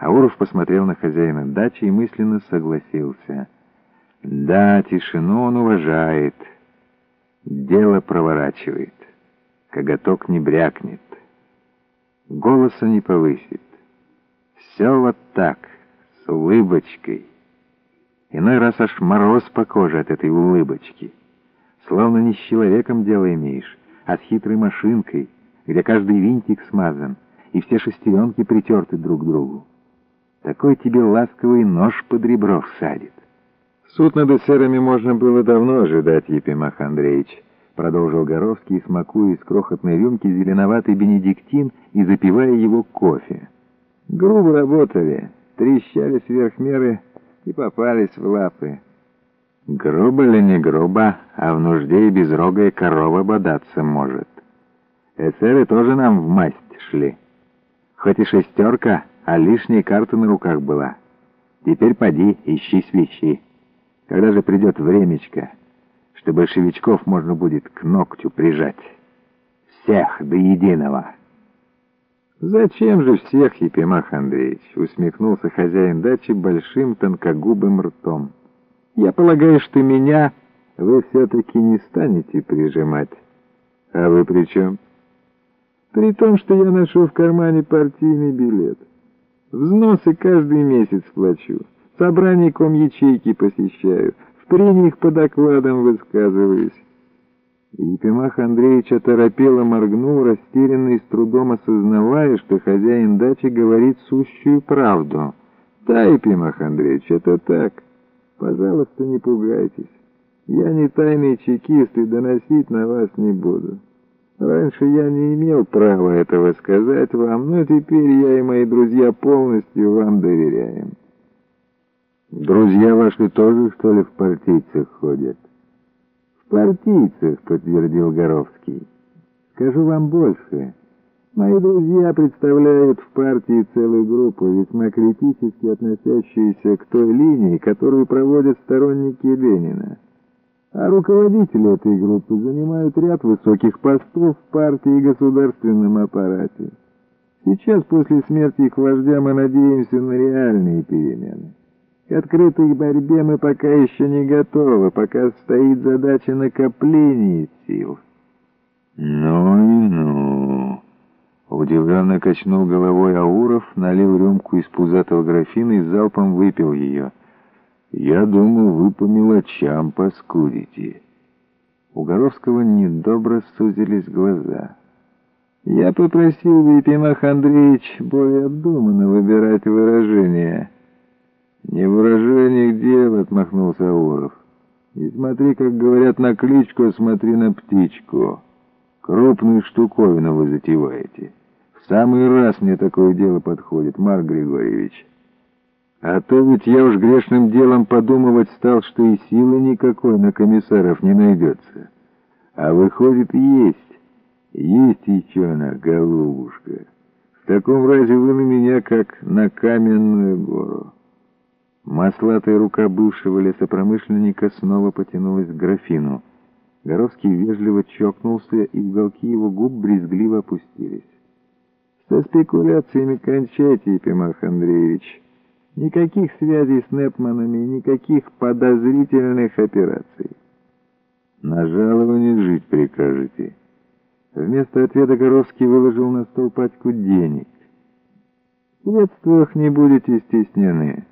Ауров посмотрел на хозяина дачи и мысленно согласился. Да, тишину он уважает, дело проворачивает, коготок не брякнет, голоса не повысит. Все вот так, с улыбочкой. Иной раз аж мороз по коже от этой улыбочки. Словно не с человеком дело имеешь, а с хитрой машинкой, где каждый винтик смазан, и все шестеренки притерты друг к другу. Такой тебе ласковый нож под ребро всадит. Суд над эсерами можно было давно ожидать, Епимах Андреевич, продолжил Горовский, смакуя из крохотной рюмки зеленоватый бенедиктин и запивая его кофе. Грубо работали, трещали сверх меры и попались в лапы. Грубо ли не грубо, а в нужде и безрогая корова бодаться может. Эсеры тоже нам в масть шли. Хоть и шестерка, а лишняя карта на руках была. Теперь поди, ищи свищи. Когда же придет времечко, что большевичков можно будет к ногтю прижать? Всех до единого. «Зачем же всех, Епимах Андреевич?» — усмехнулся хозяин дачи большим тонкогубым ртом. «Я полагаю, что меня вы все-таки не станете прижимать. А вы при чем?» «При том, что я ношу в кармане партийный билет». Взносы каждый месяц плачу. Собраником ячейки посещаю. В прениях по докладам высказываюсь. Епимах Андреевич оторопело моргнул, растерянно и с трудом осознавая, что хозяин дачи говорит сущую правду. «Да, Епимах Андреевич, это так. Пожалуйста, не пугайтесь. Я не тайный чекист и доносить на вас не буду». Раньше я не имел права этого сказать вам, но теперь я и мои друзья полностью вам доверяем. Друзья ваши тоже, что ли, в партийцах ходят? В партийцах, подтвердил Горовский. Скажу вам больше. Мои друзья представляют в партии целую группу, весьма критически относящуюся к той линии, которую проводят сторонники Ленина. А руководители этой группы занимают ряд высоких постов в партии и государственном аппарате. Сейчас, после смерти их вождя, мы надеемся на реальные перемены. К открытой борьбе мы пока еще не готовы, пока стоит задача накопления сил. «Ну и ну!» Удивленно качнул головой Ауров, налил рюмку из пузатого графина и залпом выпил ее. Я думал, вы по мелочам поскудите. У Горовского недобро сузились глаза. Я попросил Епимах Андреевич более обдуманно выбирать выражения. Не в выражениях дело, отмахнулся Ауров. Не смотри, как говорят на кличку, а смотри на птичку. Крупную штуковину вы затеваете. В самый раз мне такое дело подходит, Марк Григорьевич. А то ведь я уж грешным делом подумывать стал, что и силы никакой на комиссаров не найдется. А выходит, есть. Есть еще она, голубушка. В таком разе вы на меня, как на каменную гору. Маслатая рука бывшего лесопромышленника снова потянулась к графину. Горовский вежливо чокнулся, и уголки его губ брезгливо опустились. «Со спекуляциями кончайте, Епимах Андреевич». Никаких связей с Непманами, никаких подозрительных операций. На жалование жить прикажете. Вместо ответа Горовский выложил на стол пачку денег. В средствах не будете стеснены.